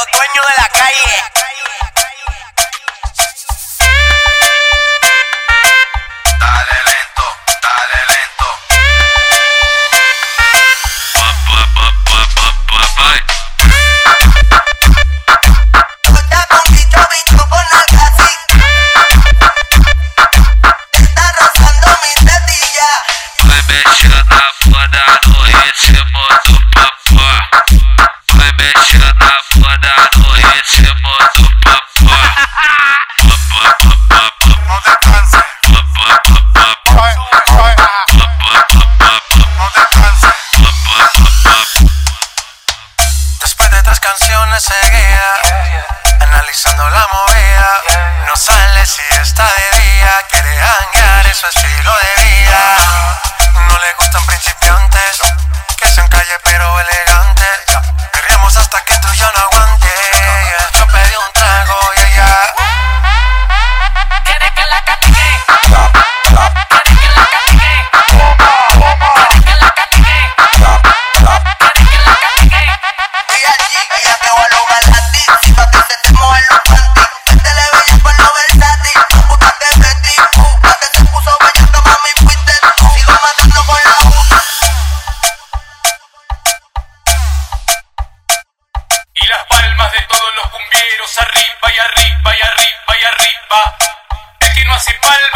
los dueños de la calle. Después de tres canciones seguidas, analizando la movida, no sale si está de día, quiere hanguear, es su estilo de vida.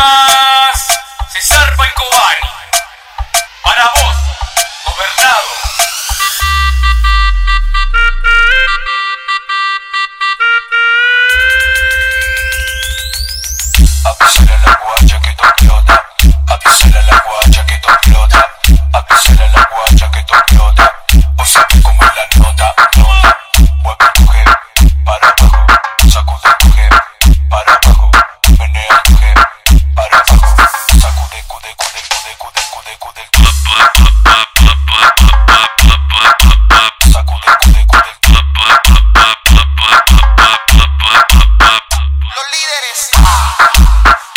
Palmas se zarpa Cobani. Para Los líderes